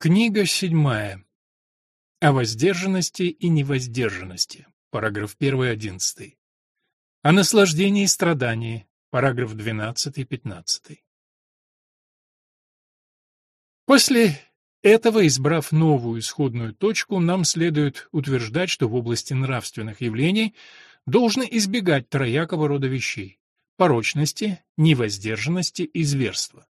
Книга седьмая. О воздержанности и невоздержанности. Параграф 1-11. О наслаждении и страдании. Параграф 12-15. После этого, избрав новую исходную точку, нам следует утверждать, что в области нравственных явлений должно избегать троякого рода вещей – порочности, невоздержанности и зверства.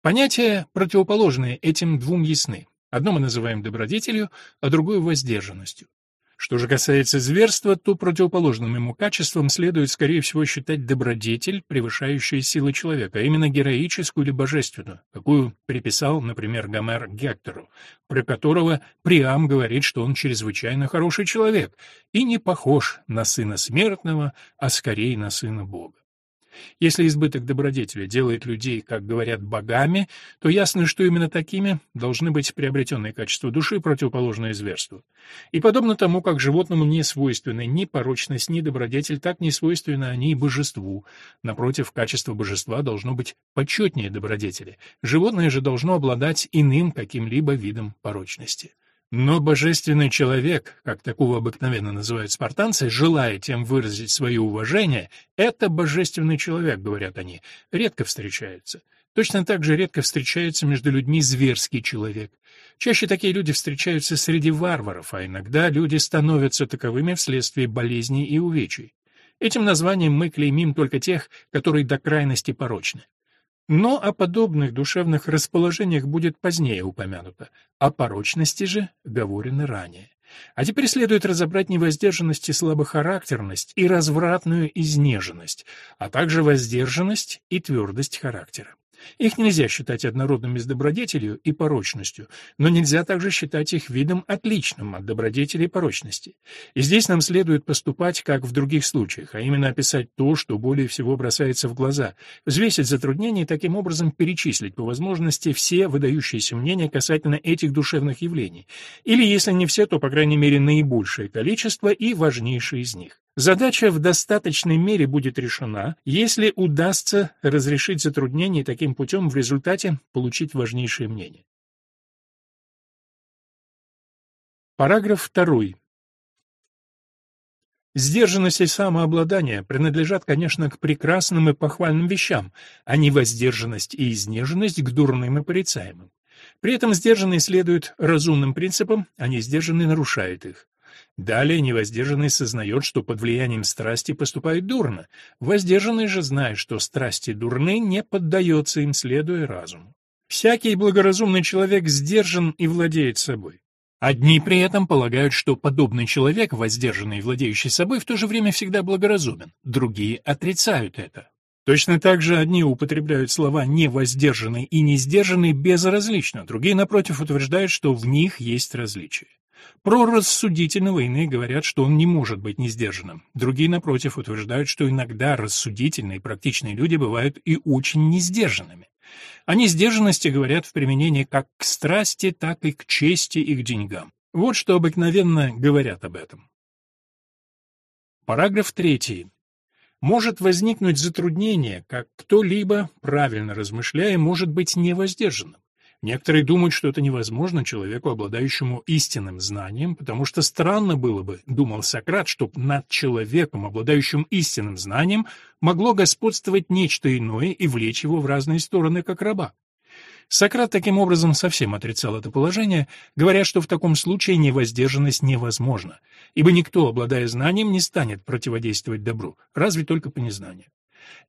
Понятия, противоположные этим двум ясны. Одно мы называем добродетелью, а другое — воздержанностью. Что же касается зверства, то противоположным ему качеством следует, скорее всего, считать добродетель, превышающую силы человека, а именно героическую или божественную, какую приписал, например, Гомер Гектору, про которого Приам говорит, что он чрезвычайно хороший человек и не похож на сына смертного, а скорее на сына Бога. Если избыток добродетели делает людей, как говорят, богами, то ясно, что именно такими должны быть приобретенные качества души, противоположные зверству. И подобно тому, как животному не свойственны ни порочность, ни добродетель, так не свойственны они и божеству. Напротив, качество божества должно быть почетнее добродетели. Животное же должно обладать иным каким-либо видом порочности. Но божественный человек, как такого обыкновенно называют спартанцы, желая тем выразить свое уважение, это божественный человек, говорят они, редко встречается. Точно так же редко встречается между людьми зверский человек. Чаще такие люди встречаются среди варваров, а иногда люди становятся таковыми вследствие болезней и увечий. Этим названием мы клеймим только тех, которые до крайности порочны. Но о подобных душевных расположениях будет позднее упомянуто, о порочности же говорено ранее. А теперь следует разобрать невоздержанность и слабохарактерность и развратную изнеженность, а также воздержанность и твердость характера. Их нельзя считать однородными с добродетелью и порочностью, но нельзя также считать их видом отличным от добродетели и порочности. И здесь нам следует поступать, как в других случаях, а именно описать то, что более всего бросается в глаза, взвесить затруднения и таким образом перечислить по возможности все выдающиеся мнения касательно этих душевных явлений, или если не все, то, по крайней мере, наибольшее количество и важнейшие из них. Задача в достаточной мере будет решена, если удастся разрешить затруднения таким путем в результате получить важнейшее мнение. Параграф 2. Сдержанность и самообладание принадлежат, конечно, к прекрасным и похвальным вещам, а не воздержанность и изнеженность к дурным и порицаемым. При этом сдержанный следует разумным принципам, а не сдержанный нарушает их. Далее невоздержанный сознает, что под влиянием страсти поступает дурно. Воздержанный же знает, что страсти дурны, не поддается им, следуя разуму. Всякий благоразумный человек сдержан и владеет собой. Одни при этом полагают, что подобный человек, воздержанный и владеющий собой, в то же время всегда благоразумен, другие отрицают это. Точно так же одни употребляют слова «невоздержанный» и «несдержанный» безразлично, другие, напротив, утверждают, что в них есть различия. Про рассудительного иные говорят, что он не может быть несдержанным. Другие, напротив, утверждают, что иногда рассудительные и практичные люди бывают и очень несдержанными. О несдержанности говорят в применении как к страсти, так и к чести и к деньгам. Вот что обыкновенно говорят об этом. Параграф 3. Может возникнуть затруднение, как кто-либо, правильно размышляя, может быть невоздержанным. Некоторые думают, что это невозможно человеку, обладающему истинным знанием, потому что странно было бы, думал Сократ, чтоб над человеком, обладающим истинным знанием, могло господствовать нечто иное и влечь его в разные стороны, как раба. Сократ таким образом совсем отрицал это положение, говоря, что в таком случае невоздержанность невозможна, ибо никто, обладая знанием, не станет противодействовать добру, разве только по незнанию.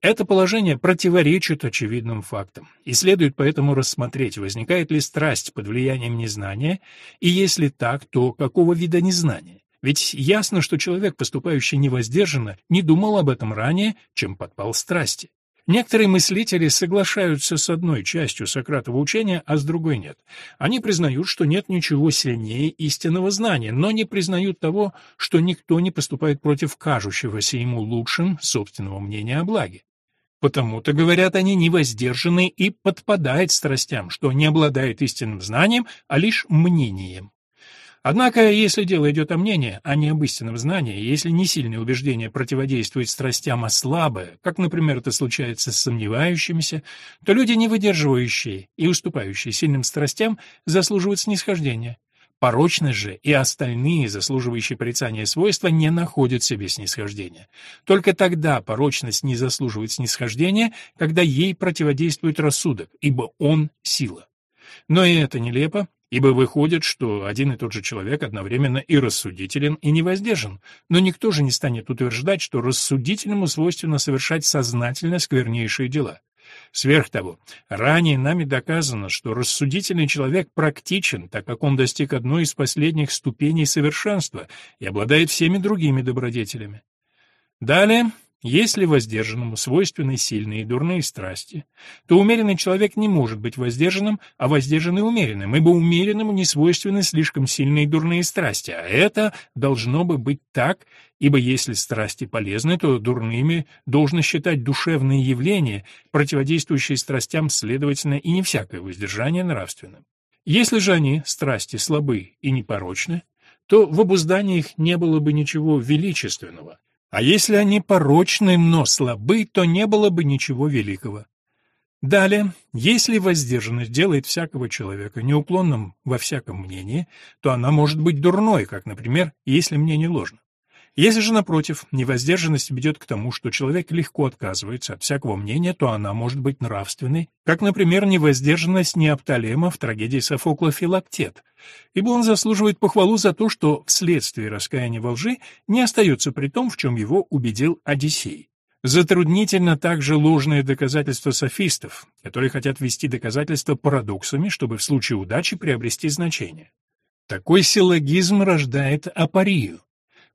Это положение противоречит очевидным фактам, и следует поэтому рассмотреть, возникает ли страсть под влиянием незнания, и если так, то какого вида незнания. Ведь ясно, что человек, поступающий невоздержанно, не думал об этом ранее, чем подпал страсти. Некоторые мыслители соглашаются с одной частью Сократова учения, а с другой нет. Они признают, что нет ничего сильнее истинного знания, но не признают того, что никто не поступает против кажущегося ему лучшим собственного мнения о благе. Потому-то, говорят они, невоздержанный и подпадает страстям, что не обладает истинным знанием, а лишь мнением. Однако, если дело идет о мнении, а не об истинном знании, если не сильное убеждение противодействует страстям, а слабое, как, например, это случается с сомневающимися, то люди, не выдерживающие и уступающие сильным страстям, заслуживают снисхождения. Порочность же и остальные, заслуживающие порицания свойства, не находят себе снисхождения. Только тогда порочность не заслуживает снисхождения, когда ей противодействует рассудок, ибо он — сила. Но и это нелепо, ибо выходит, что один и тот же человек одновременно и рассудителен, и невоздержан, но никто же не станет утверждать, что рассудительному свойственно совершать сознательно сквернейшие дела. Сверх того, ранее нами доказано, что рассудительный человек практичен, так как он достиг одной из последних ступеней совершенства и обладает всеми другими добродетелями. Далее, если воздержанному свойственны сильные и дурные страсти, то умеренный человек не может быть воздержанным, а воздержанный умеренным, ибо умеренному не свойственны слишком сильные и дурные страсти, а это должно бы быть так, ибо если страсти полезны, то дурными должно считать душевные явления, противодействующие страстям, следовательно, и не всякое воздержание нравственным. Если же они, страсти, слабы и непорочны, то в обуздании их не было бы ничего величественного, а если они порочны, но слабы, то не было бы ничего великого. Далее, если воздержанность делает всякого человека неуклонным во всяком мнении, то она может быть дурной, как, например, если мнение ложно. Если же, напротив, невоздержанность ведет к тому, что человек легко отказывается от всякого мнения, то она может быть нравственной, как, например, невоздержанность Неопталема в трагедии Софокла «Филактет», ибо он заслуживает похвалу за то, что вследствие раскаяния во лжи не остается при том, в чем его убедил Одиссей. Затруднительно также ложное доказательство софистов, которые хотят ввести доказательства парадоксами, чтобы в случае удачи приобрести значение. Такой силлогизм рождает апорию.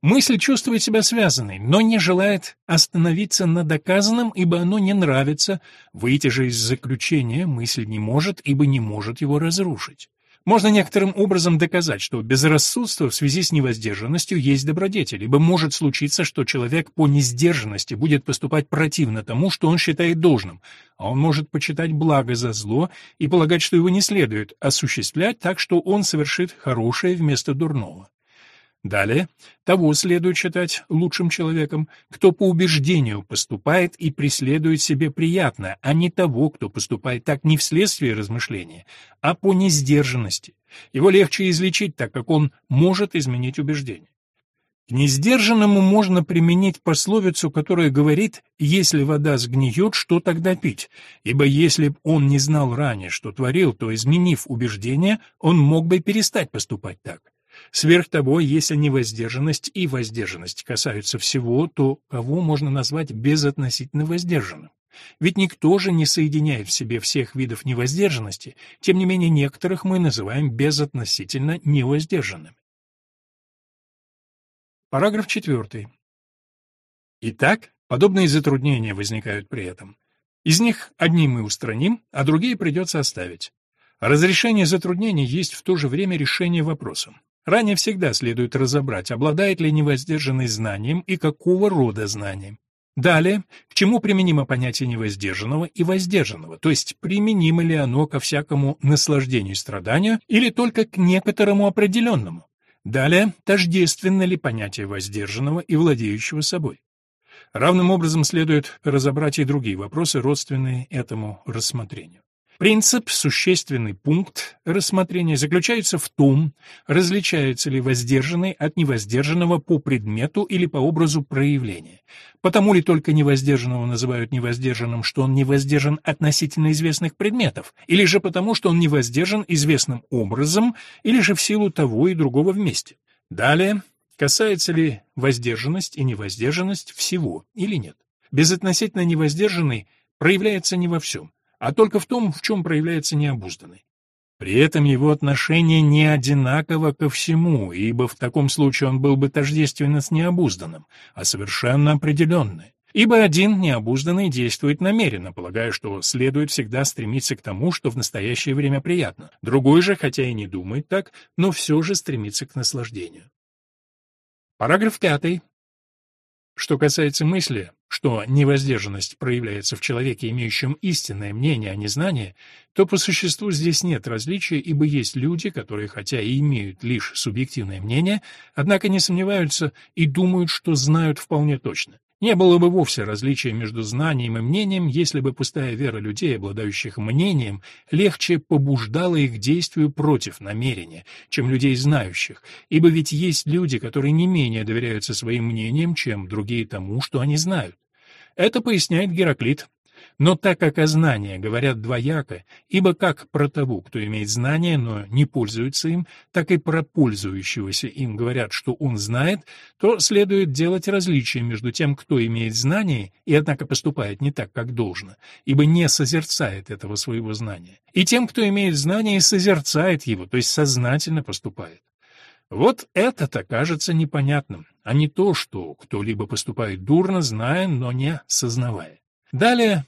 Мысль чувствует себя связанной, но не желает остановиться на доказанном, ибо оно не нравится. Выйти же из заключения мысль не может, ибо не может его разрушить. Можно некоторым образом доказать, что безрассудство в связи с невоздержанностью есть добродетель, ибо может случиться, что человек по несдержанности будет поступать противно тому, что он считает должным, а он может почитать благо за зло и полагать, что его не следует осуществлять так, что он совершит хорошее вместо дурного. Далее, того следует считать лучшим человеком, кто по убеждению поступает и преследует себе приятное, а не того, кто поступает так не вследствие размышления, а по несдержанности. Его легче излечить, так как он может изменить убеждение. К несдержанному можно применить пословицу, которая говорит «если вода сгниет, что тогда пить?», ибо если б он не знал ранее, что творил, то, изменив убеждение, он мог бы перестать поступать так. Сверх того, если невоздержанность и воздержанность касаются всего, то кого можно назвать безотносительно воздержанным? Ведь никто же не соединяет в себе всех видов невоздержанности, тем не менее некоторых мы называем безотносительно невоздержанными. Параграф 4. Итак, подобные затруднения возникают при этом. Из них одни мы устраним, а другие придется оставить. Разрешение затруднений есть в то же время решение вопроса. Ранее всегда следует разобрать, обладает ли невоздержанный знанием и какого рода знанием. Далее, к чему применимо понятие невоздержанного и воздержанного, то есть применимо ли оно ко всякому наслаждению и страданию или только к некоторому определенному. Далее, тождественно ли понятие воздержанного и владеющего собой. Равным образом следует разобрать и другие вопросы, родственные этому рассмотрению. Принцип, существенный пункт рассмотрения заключается в том, различается ли воздержанный от невоздержанного по предмету или по образу проявления. Потому ли только невоздержанного называют невоздержанным, что он невоздержан относительно известных предметов, или же потому, что он невоздержан известным образом, или же в силу того и другого вместе. Далее, касается ли воздержанность и невоздержанность всего или нет. Безотносительно невоздержанный проявляется не во всем а только в том, в чем проявляется необузданный. При этом его отношение не одинаково ко всему, ибо в таком случае он был бы тождественно с необузданным, а совершенно определенное. Ибо один необузданный действует намеренно, полагая, что следует всегда стремиться к тому, что в настоящее время приятно. Другой же, хотя и не думает так, но все же стремится к наслаждению. Параграф пятый. Что касается мысли, что невоздержанность проявляется в человеке, имеющем истинное мнение, а не знание, то по существу здесь нет различия, ибо есть люди, которые хотя и имеют лишь субъективное мнение, однако не сомневаются и думают, что знают вполне точно. Не было бы вовсе различия между знанием и мнением, если бы пустая вера людей, обладающих мнением, легче побуждала их к действию против намерения, чем людей знающих, ибо ведь есть люди, которые не менее доверяются своим мнениям, чем другие тому, что они знают. Это поясняет Гераклит, но так как о знании говорят двояко, ибо как про того, кто имеет знание, но не пользуется им, так и про пользующегося им говорят, что он знает, то следует делать различие между тем, кто имеет знание и однако поступает не так, как должно, ибо не созерцает этого своего знания, и тем, кто имеет знание и созерцает его, то есть сознательно поступает. Вот это-то кажется непонятным, а не то, что кто-либо поступает дурно, зная, но не сознавая. Далее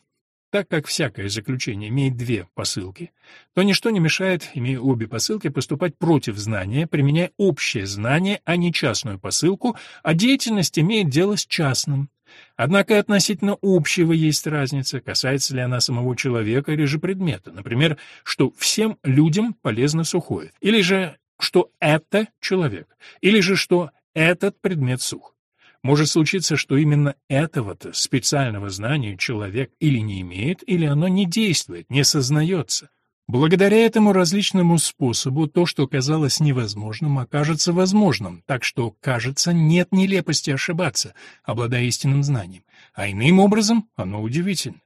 так как всякое заключение имеет две посылки, то ничто не мешает, имея обе посылки, поступать против знания, применяя общее знание, а не частную посылку, а деятельность имеет дело с частным. Однако относительно общего есть разница, касается ли она самого человека или же предмета. Например, что всем людям полезно сухое, или же что это человек, или же что этот предмет сух. Может случиться, что именно этого-то специального знания человек или не имеет, или оно не действует, не сознается. Благодаря этому различному способу то, что казалось невозможным, окажется возможным, так что, кажется, нет нелепости ошибаться, обладая истинным знанием, а иным образом оно удивительно.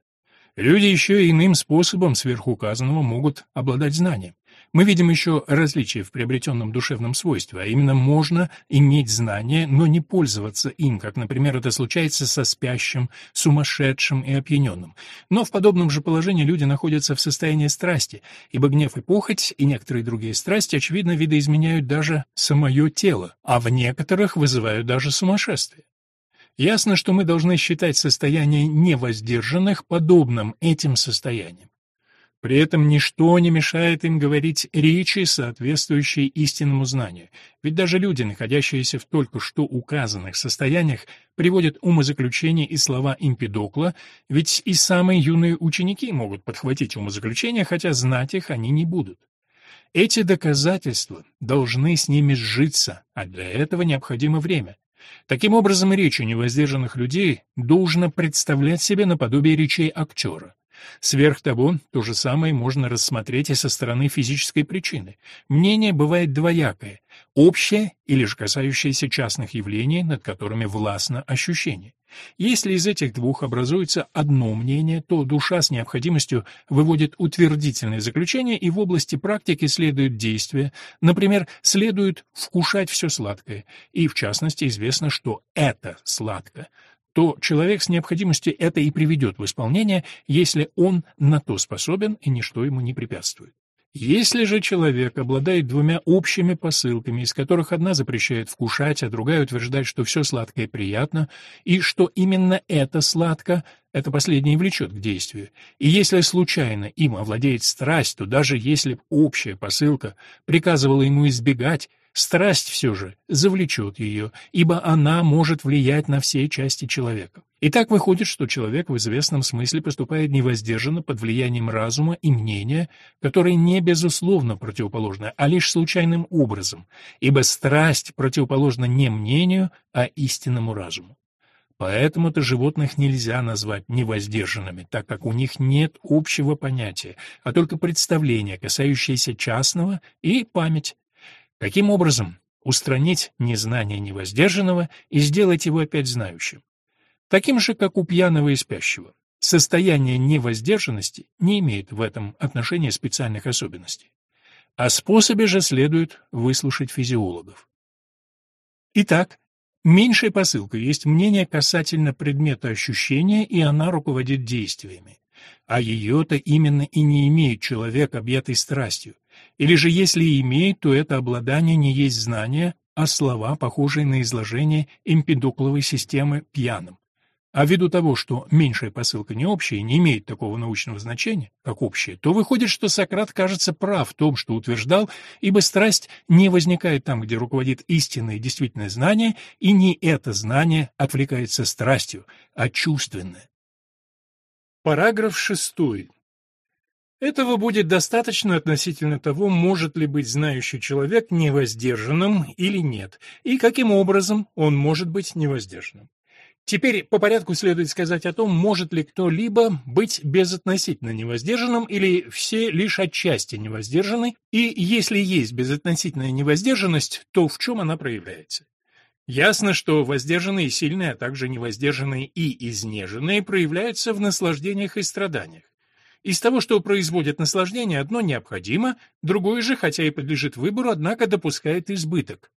Люди еще иным способом сверхуказанного могут обладать знанием. Мы видим еще различие в приобретенном душевном свойстве, а именно можно иметь знание, но не пользоваться им, как, например, это случается со спящим, сумасшедшим и опьяненным. Но в подобном же положении люди находятся в состоянии страсти, ибо гнев и похоть и некоторые другие страсти, очевидно, видоизменяют даже самое тело, а в некоторых вызывают даже сумасшествие. Ясно, что мы должны считать состояние невоздержанных подобным этим состояниям. При этом ничто не мешает им говорить речи, соответствующей истинному знанию, ведь даже люди, находящиеся в только что указанных состояниях, приводят умозаключения и слова Импедокла, ведь и самые юные ученики могут подхватить умозаключения, хотя знать их они не будут. Эти доказательства должны с ними сжиться, а для этого необходимо время. Таким образом, речь у невоздержанных людей должна представлять себе наподобие речей актера. Сверх того, то же самое можно рассмотреть и со стороны физической причины. Мнение бывает двоякое – общее или же касающееся частных явлений, над которыми властно ощущение. Если из этих двух образуется одно мнение, то душа с необходимостью выводит утвердительное заключение, и в области практики следует действие, например, следует вкушать все сладкое, и в частности известно, что это сладко – то человек с необходимостью это и приведет в исполнение, если он на то способен и ничто ему не препятствует. Если же человек обладает двумя общими посылками, из которых одна запрещает вкушать, а другая утверждает, что все сладкое приятно, и что именно это сладко, это последнее влечет к действию, и если случайно им овладеет страсть, то даже если общая посылка приказывала ему избегать, Страсть все же завлечет ее, ибо она может влиять на все части человека. И так выходит, что человек в известном смысле поступает невоздержанно под влиянием разума и мнения, которые не безусловно противоположны, а лишь случайным образом, ибо страсть противоположна не мнению, а истинному разуму. Поэтому-то животных нельзя назвать невоздержанными, так как у них нет общего понятия, а только представления, касающиеся частного, и память, Каким образом устранить незнание невоздержанного и сделать его опять знающим? Таким же, как у пьяного и спящего. Состояние невоздержанности не имеет в этом отношении специальных особенностей. О способе же следует выслушать физиологов. Итак, меньшая посылка есть мнение касательно предмета ощущения, и она руководит действиями. А ее-то именно и не имеет человек, объятый страстью. Или же если имеет, то это обладание не есть знание, а слова, похожие на изложение эмпидокловой системы пьяным. А ввиду того, что меньшая посылка не общая и не имеет такого научного значения, как общая, то выходит, что Сократ кажется прав в том, что утверждал, ибо страсть не возникает там, где руководит истинное и действительное знание, и не это знание отвлекается страстью, а чувственное. Параграф шестой. Этого будет достаточно относительно того, может ли быть знающий человек невоздержанным или нет, и каким образом он может быть невоздержанным. Теперь по порядку следует сказать о том, может ли кто-либо быть безотносительно невоздержанным или все лишь отчасти невоздержаны, и если есть безотносительная невоздержанность, то в чем она проявляется. Ясно, что воздержанные сильные, а также невоздержанные и изнеженные проявляются в наслаждениях и страданиях. Из того, что производит наслаждение, одно необходимо, другое же, хотя и подлежит выбору, однако допускает избыток.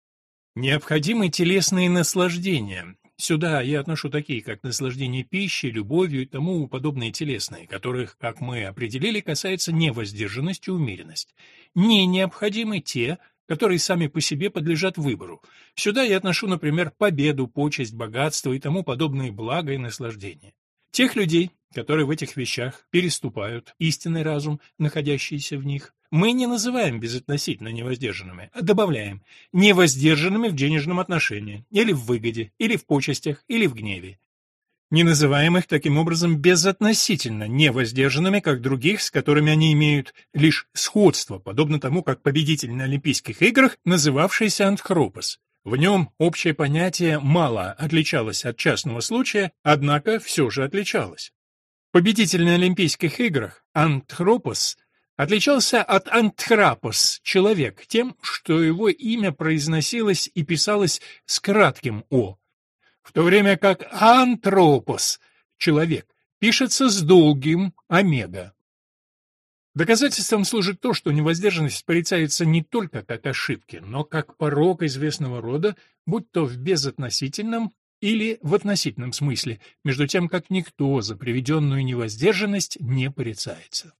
Необходимы телесные наслаждения. Сюда я отношу такие, как наслаждение пищей, любовью и тому подобные телесные, которых, как мы определили, касается невоздержанность и умеренность. Не необходимы те, которые сами по себе подлежат выбору. Сюда я отношу, например, победу, почесть, богатство и тому подобные блага и наслаждения. Тех людей, которые в этих вещах переступают истинный разум, находящийся в них, мы не называем безотносительно невоздержанными, а добавляем невоздержанными в денежном отношении, или в выгоде, или в почестях, или в гневе. Не называем их таким образом безотносительно невоздержанными, как других, с которыми они имеют лишь сходство, подобно тому, как победитель на Олимпийских играх, называвшийся Антхропос. В нем общее понятие мало отличалось от частного случая, однако все же отличалось. Победитель на Олимпийских играх Антхропос отличался от Антхрапос, человек, тем, что его имя произносилось и писалось с кратким «о», в то время как Антропос, человек, пишется с долгим омега. Доказательством служит то, что невоздержанность порицается не только как ошибки, но как порок известного рода, будь то в безотносительном или в относительном смысле, между тем как никто за приведенную невоздержанность не порицается.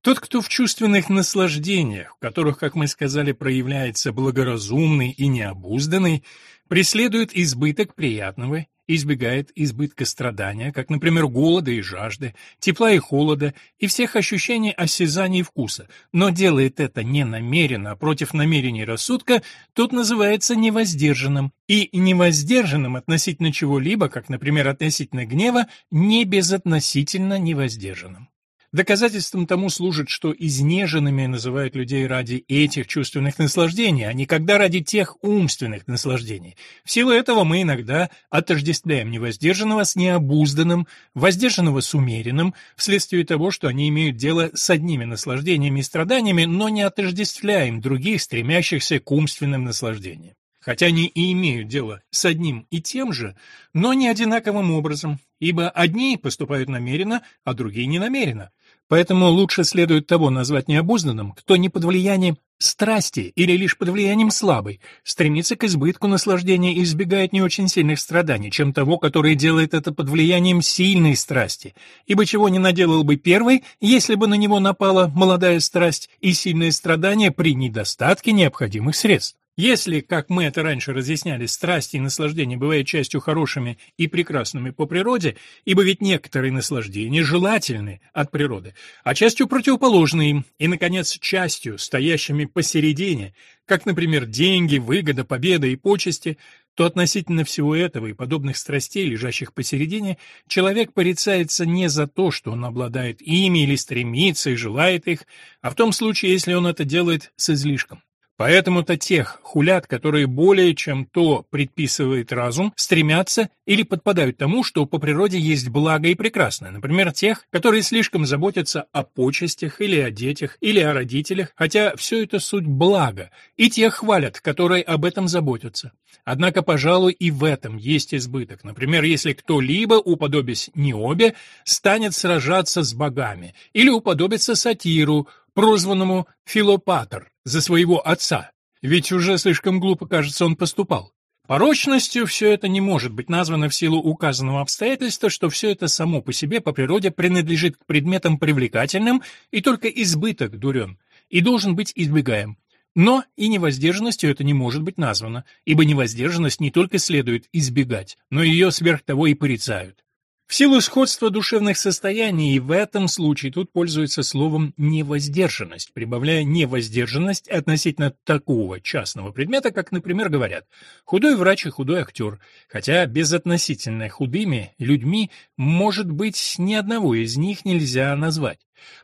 Тот, кто в чувственных наслаждениях, в которых, как мы сказали, проявляется благоразумный и необузданный, преследует избыток приятного избегает избытка страдания, как, например, голода и жажды, тепла и холода и всех ощущений осязания и вкуса, но делает это не намеренно, а против намерений рассудка, тот называется невоздержанным, и невоздержанным относительно чего-либо, как, например, относительно гнева, не безотносительно невоздержанным. Доказательством тому служит, что изнеженными называют людей ради этих чувственных наслаждений, а не когда ради тех умственных наслаждений. В силу этого мы иногда отождествляем невоздержанного с необузданным, воздержанного с умеренным, вследствие того, что они имеют дело с одними наслаждениями и страданиями, но не отождествляем других, стремящихся к умственным наслаждениям. Хотя они и имеют дело с одним и тем же, но не одинаковым образом, ибо одни поступают намеренно, а другие не намеренно. Поэтому лучше следует того назвать необузданным, кто не под влиянием страсти или лишь под влиянием слабой, стремится к избытку наслаждения и избегает не очень сильных страданий, чем того, который делает это под влиянием сильной страсти, ибо чего не наделал бы первый, если бы на него напала молодая страсть и сильное страдание при недостатке необходимых средств. Если, как мы это раньше разъясняли, страсти и наслаждения бывают частью хорошими и прекрасными по природе, ибо ведь некоторые наслаждения желательны от природы, а частью противоположны им, и, наконец, частью, стоящими посередине, как, например, деньги, выгода, победа и почести, то относительно всего этого и подобных страстей, лежащих посередине, человек порицается не за то, что он обладает ими или стремится и желает их, а в том случае, если он это делает с излишком. Поэтому-то тех хулят, которые более чем то предписывает разум, стремятся или подпадают тому, что по природе есть благо и прекрасное, например, тех, которые слишком заботятся о почестях или о детях, или о родителях, хотя все это суть блага, и тех хвалят, которые об этом заботятся. Однако, пожалуй, и в этом есть избыток. Например, если кто-либо, уподобясь Необе, станет сражаться с богами, или уподобится сатиру, прозванному Филопатр, за своего отца, ведь уже слишком глупо, кажется, он поступал. Порочностью все это не может быть названо в силу указанного обстоятельства, что все это само по себе по природе принадлежит к предметам привлекательным, и только избыток дурен, и должен быть избегаем. Но и невоздержанностью это не может быть названо, ибо невоздержанность не только следует избегать, но ее сверх того и порицают. В силу сходства душевных состояний и в этом случае тут пользуется словом «невоздержанность», прибавляя «невоздержанность» относительно такого частного предмета, как, например, говорят «худой врач и худой актер», хотя безотносительно худыми людьми, может быть, ни одного из них нельзя назвать.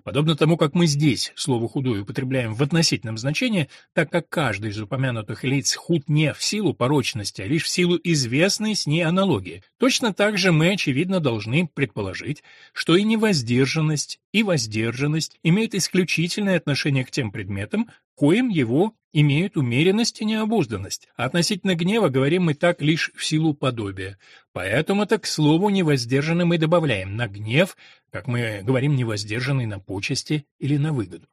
Подобно тому, как мы здесь слово «худой» употребляем в относительном значении, так как каждый из упомянутых лиц худ не в силу порочности, а лишь в силу известной с ней аналогии, точно так же мы, очевидно, должны предположить, что и невоздержанность, и воздержанность имеют исключительное отношение к тем предметам, коим его имеют умеренность и необузданность. Относительно гнева говорим мы так лишь в силу подобия. Поэтому так к слову невоздержанный мы добавляем на гнев, как мы говорим невоздержанный на почести или на выгоду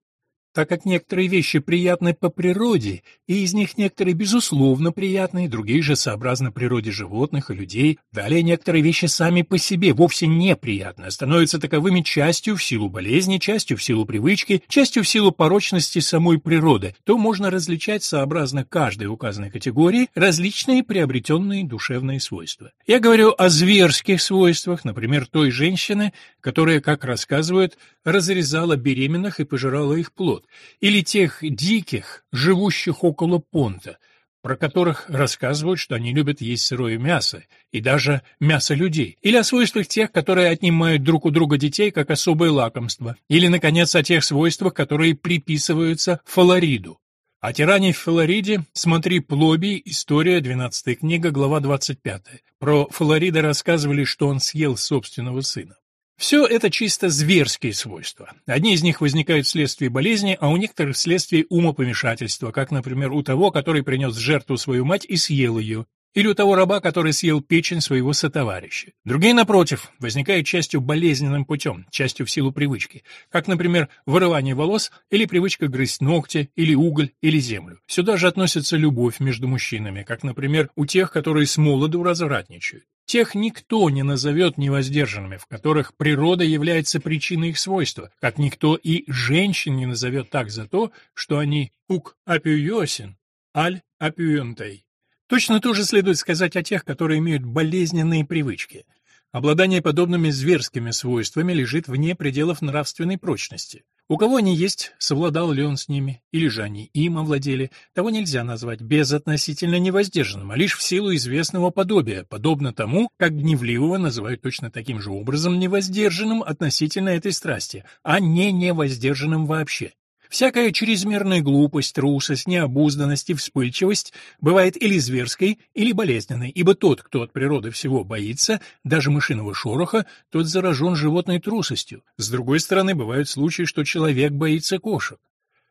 так как некоторые вещи приятны по природе, и из них некоторые безусловно приятны, другие же сообразно природе животных и людей, далее некоторые вещи сами по себе вовсе неприятны, становятся таковыми частью в силу болезни, частью в силу привычки, частью в силу порочности самой природы, то можно различать сообразно каждой указанной категории различные приобретенные душевные свойства. Я говорю о зверских свойствах, например, той женщины, которая, как рассказывают, разрезала беременных и пожирала их плод, или тех диких, живущих около понта, про которых рассказывают, что они любят есть сырое мясо, и даже мясо людей, или о свойствах тех, которые отнимают друг у друга детей как особое лакомство, или, наконец, о тех свойствах, которые приписываются фалориду. О тиране в Флориде смотри Плоби, история, 12 книга, глава 25. Про Флорида рассказывали, что он съел собственного сына. Все это чисто зверские свойства. Одни из них возникают вследствие болезни, а у некоторых вследствие умопомешательства, как, например, у того, который принес жертву свою мать и съел ее, или у того раба, который съел печень своего сотоварища. Другие, напротив, возникают частью болезненным путем, частью в силу привычки, как, например, вырывание волос или привычка грызть ногти, или уголь, или землю. Сюда же относится любовь между мужчинами, как, например, у тех, которые с молоду развратничают. Тех никто не назовет невоздержанными, в которых природа является причиной их свойства, как никто и женщин не назовет так за то, что они «ук апюйосин», «аль апюентей». Точно то же следует сказать о тех, которые имеют болезненные привычки. Обладание подобными зверскими свойствами лежит вне пределов нравственной прочности. У кого они есть, совладал ли он с ними, или же они им овладели, того нельзя назвать безотносительно невоздержанным, а лишь в силу известного подобия, подобно тому, как гневливого называют точно таким же образом невоздержанным относительно этой страсти, а не невоздержанным вообще. Всякая чрезмерная глупость, трусость, необузданность и вспыльчивость бывает или зверской, или болезненной, ибо тот, кто от природы всего боится, даже мышиного шороха, тот заражен животной трусостью. С другой стороны, бывают случаи, что человек боится кошек.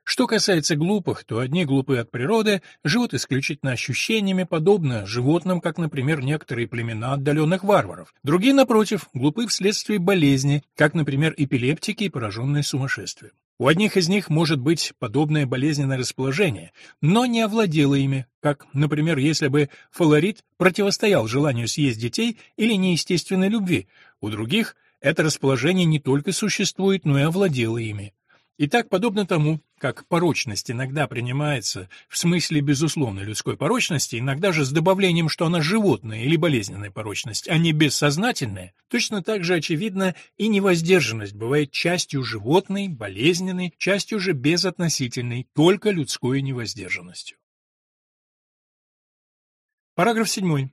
Что касается глупых, то одни глупые от природы живут исключительно ощущениями, подобно животным, как, например, некоторые племена отдаленных варваров. Другие, напротив, глупы вследствие болезни, как, например, эпилептики и пораженные сумасшествием. У одних из них может быть подобное болезненное расположение, но не овладело ими, как, например, если бы фалорит противостоял желанию съесть детей или неестественной любви. У других это расположение не только существует, но и овладело ими. И так, подобно тому, как порочность иногда принимается в смысле безусловной людской порочности, иногда же с добавлением, что она животная или болезненная порочность, а не бессознательная, точно так же очевидно и невоздержанность бывает частью животной, болезненной, частью же безотносительной, только людской невоздержанностью. Параграф 7.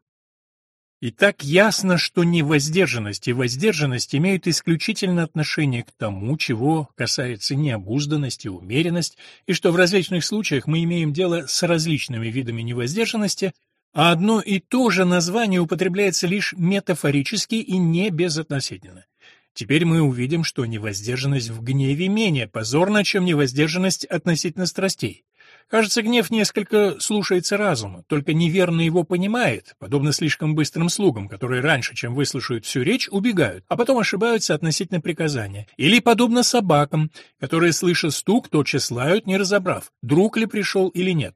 И так ясно, что невоздержанность и воздержанность имеют исключительно отношение к тому, чего касается необузданность и умеренность, и что в различных случаях мы имеем дело с различными видами невоздержанности, а одно и то же название употребляется лишь метафорически и не безотносительно. Теперь мы увидим, что невоздержанность в гневе менее позорна, чем невоздержанность относительно страстей. Кажется, гнев несколько слушается разума, только неверно его понимает, подобно слишком быстрым слугам, которые раньше, чем выслушают всю речь, убегают, а потом ошибаются относительно приказания. Или подобно собакам, которые, слыша стук, тотчас лают, не разобрав, друг ли пришел или нет.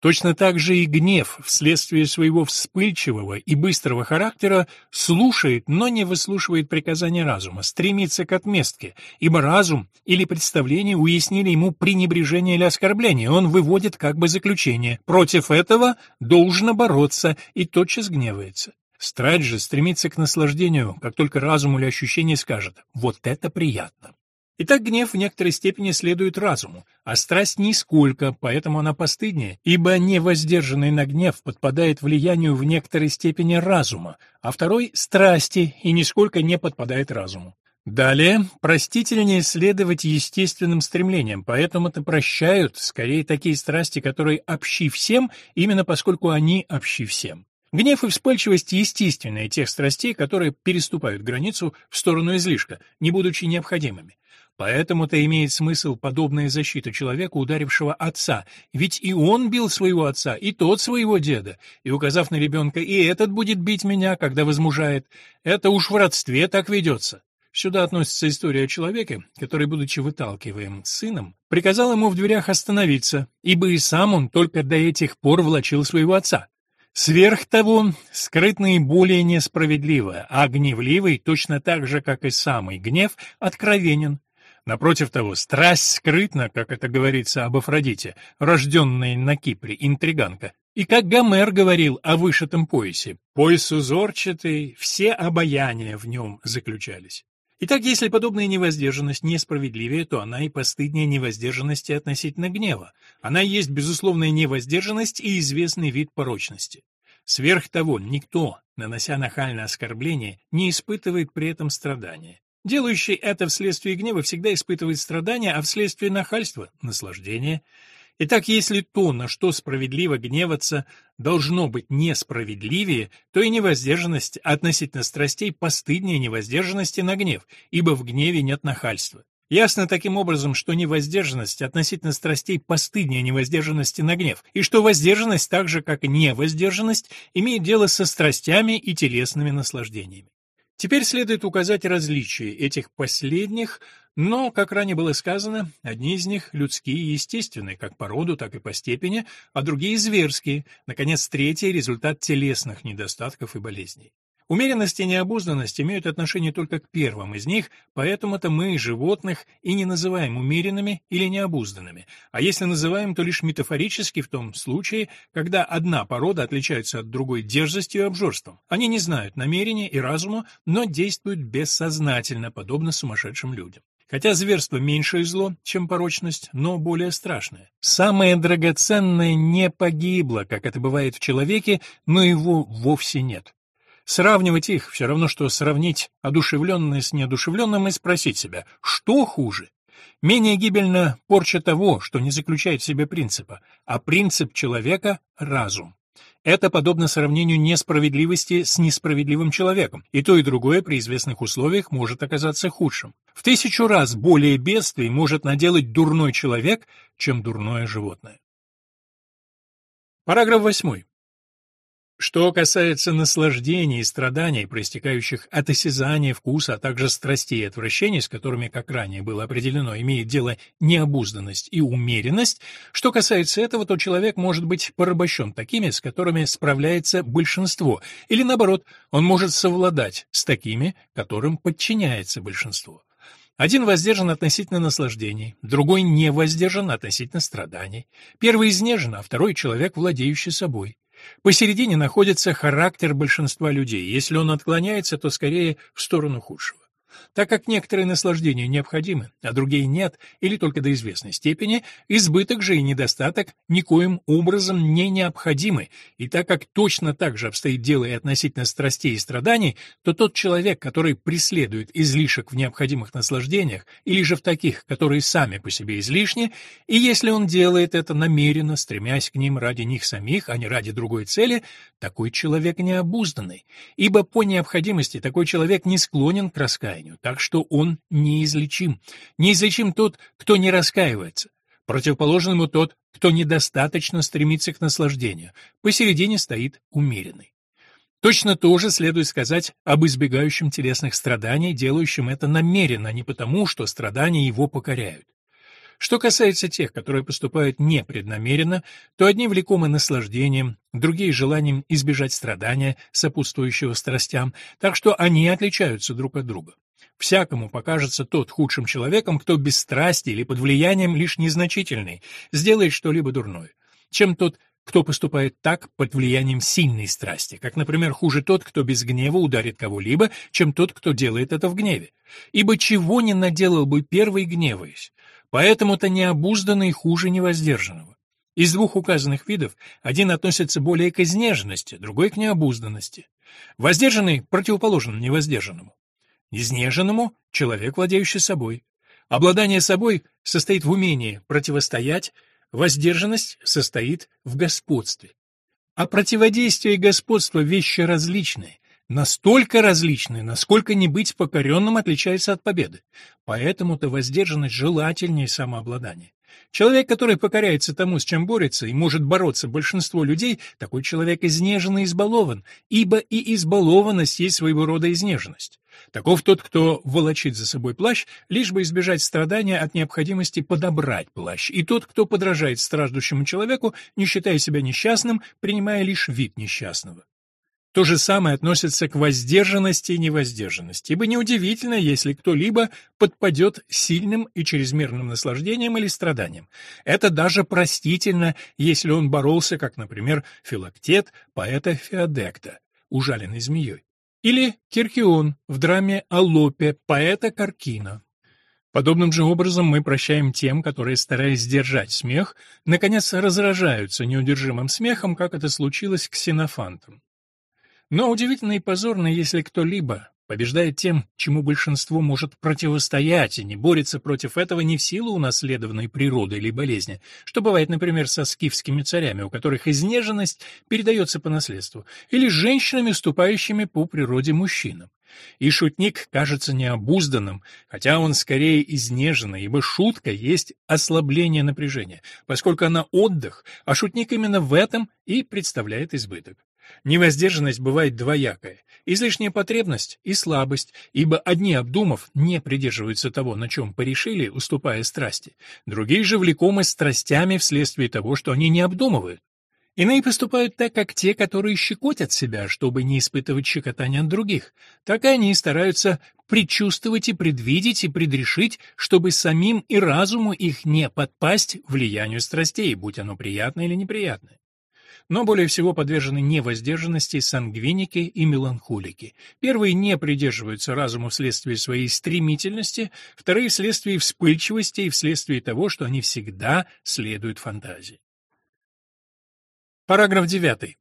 Точно так же и гнев, вследствие своего вспыльчивого и быстрого характера, слушает, но не выслушивает приказания разума, стремится к отместке, ибо разум или представление уяснили ему пренебрежение или оскорбление, он выводит как бы заключение. Против этого должно бороться и тотчас гневается. Страсть же стремится к наслаждению, как только разум или ощущение скажет «вот это приятно». Итак, гнев в некоторой степени следует разуму, а страсть нисколько, поэтому она постыднее, ибо невоздержанный на гнев подпадает влиянию в некоторой степени разума, а второй — страсти, и нисколько не подпадает разуму. Далее, простительнее следовать естественным стремлениям, поэтому-то прощают скорее такие страсти, которые общи всем, именно поскольку они общи всем. Гнев и вспыльчивость естественные тех страстей, которые переступают границу в сторону излишка, не будучи необходимыми. Поэтому-то имеет смысл подобная защита человека, ударившего отца, ведь и он бил своего отца, и тот своего деда, и, указав на ребенка, и этот будет бить меня, когда возмужает, это уж в родстве так ведется. Сюда относится история о человеке, который, будучи выталкиваем сыном, приказал ему в дверях остановиться, ибо и сам он только до этих пор влачил своего отца. Сверх того, скрытный более несправедливо, а гневливый, точно так же, как и самый гнев, откровенен, Напротив того, страсть скрытна, как это говорится об Афродите, рожденной на Кипре, интриганка. И как Гомер говорил о вышитом поясе, пояс узорчатый, все обаяния в нем заключались. Итак, если подобная невоздержанность несправедливее, то она и постыднее невоздержанности относительно гнева. Она есть безусловная невоздержанность и известный вид порочности. Сверх того, никто, нанося нахальное оскорбление, не испытывает при этом страдания. Делающий это вследствие гнева всегда испытывает страдания, а вследствие нахальства — наслаждение. Итак, если то, на что справедливо гневаться, должно быть несправедливее, то и невоздержанность относительно страстей постыднее невоздержанности на гнев, ибо в гневе нет нахальства. Ясно таким образом, что невоздержанность относительно страстей постыднее невоздержанности на гнев, и что воздержанность, так же как и невоздержанность, имеет дело со страстями и телесными наслаждениями. Теперь следует указать различия этих последних, но, как ранее было сказано, одни из них людские и естественные, как по роду, так и по степени, а другие зверские, наконец, третий — результат телесных недостатков и болезней. Умеренность и необузданность имеют отношение только к первым из них, поэтому-то мы животных и не называем умеренными или необузданными, а если называем, то лишь метафорически в том случае, когда одна порода отличается от другой дерзостью и обжорством. Они не знают намерения и разума, но действуют бессознательно, подобно сумасшедшим людям. Хотя зверство меньшее зло, чем порочность, но более страшное. Самое драгоценное не погибло, как это бывает в человеке, но его вовсе нет. Сравнивать их все равно, что сравнить одушевленное с неодушевленным и спросить себя, что хуже? Менее гибельна порча того, что не заключает в себе принципа, а принцип человека — разум. Это подобно сравнению несправедливости с несправедливым человеком, и то и другое при известных условиях может оказаться худшим. В тысячу раз более бедствий может наделать дурной человек, чем дурное животное. Параграф 8. Что касается наслаждений и страданий, проистекающих от осязания, вкуса, а также страстей и отвращений, с которыми, как ранее было определено, имеет дело необузданность и умеренность, что касается этого, то человек может быть порабощен такими, с которыми справляется большинство, или наоборот, он может совладать с такими, которым подчиняется большинство. Один воздержан относительно наслаждений, другой не воздержан относительно страданий. Первый изнежен, а второй — человек, владеющий собой. Посередине находится характер большинства людей. Если он отклоняется, то скорее в сторону худшего. Так как некоторые наслаждения необходимы, а другие нет, или только до известной степени, избыток же и недостаток никоим образом не необходимы, и так как точно так же обстоит дело и относительно страстей и страданий, то тот человек, который преследует излишек в необходимых наслаждениях, или же в таких, которые сами по себе излишни, и если он делает это намеренно, стремясь к ним ради них самих, а не ради другой цели, такой человек необузданный, ибо по необходимости такой человек не склонен к раскаянию раскаянию, так что он неизлечим. Неизлечим тот, кто не раскаивается. Противоположному тот, кто недостаточно стремится к наслаждению. Посередине стоит умеренный. Точно то же следует сказать об избегающем телесных страданий, делающем это намеренно, а не потому, что страдания его покоряют. Что касается тех, которые поступают непреднамеренно, то одни влекомы наслаждением, другие — желанием избежать страдания, сопутствующего страстям, так что они отличаются друг от друга. Всякому покажется тот худшим человеком, кто без страсти или под влиянием лишь незначительный сделает что-либо дурное, чем тот, кто поступает так под влиянием сильной страсти, как, например, хуже тот, кто без гнева ударит кого-либо, чем тот, кто делает это в гневе. Ибо чего не наделал бы первый, гневаясь? Поэтому-то необузданный хуже невоздержанного. Из двух указанных видов один относится более к изнеженности, другой — к необузданности. Воздержанный противоположен невоздержанному. Изнеженному — человек, владеющий собой. Обладание собой состоит в умении противостоять, воздержанность состоит в господстве. А противодействие и господство — вещи различные, настолько различные, насколько не быть покоренным отличается от победы. Поэтому-то воздержанность желательнее самообладания. Человек, который покоряется тому, с чем борется, и может бороться большинство людей, такой человек изнежен и избалован, ибо и избалованность есть своего рода изнеженность. Таков тот, кто волочит за собой плащ, лишь бы избежать страдания от необходимости подобрать плащ, и тот, кто подражает страждущему человеку, не считая себя несчастным, принимая лишь вид несчастного. То же самое относится к воздержанности и невоздержанности, ибо неудивительно, если кто-либо подпадет сильным и чрезмерным наслаждением или страданием. Это даже простительно, если он боролся, как, например, Филактет, поэта Феодекта, ужаленный змеей. Или Киркион в драме «Аллопе» поэта Каркина. Подобным же образом мы прощаем тем, которые, стараясь сдержать смех, наконец разражаются неудержимым смехом, как это случилось к Ксенофантам. Но удивительно и позорно, если кто-либо побеждает тем, чему большинство может противостоять, и не борется против этого не в силу унаследованной природы или болезни, что бывает, например, со скифскими царями, у которых изнеженность передается по наследству, или с женщинами, ступающими по природе мужчинам. И шутник кажется необузданным, хотя он скорее изнеженный, ибо шутка есть ослабление напряжения, поскольку она отдых, а шутник именно в этом и представляет избыток. Невоздержанность бывает двоякая, излишняя потребность и слабость, ибо одни, обдумав, не придерживаются того, на чем порешили, уступая страсти, другие же влекомы страстями вследствие того, что они не обдумывают. Иные поступают так, как те, которые щекотят себя, чтобы не испытывать щекотания от других. Так и они стараются предчувствовать и предвидеть и предрешить, чтобы самим и разуму их не подпасть влиянию страстей, будь оно приятное или неприятное но более всего подвержены невоздержанности сангвиники и меланхолики. Первые не придерживаются разума вследствие своей стремительности, вторые вследствие вспыльчивости и вследствие того, что они всегда следуют фантазии. Параграф 9.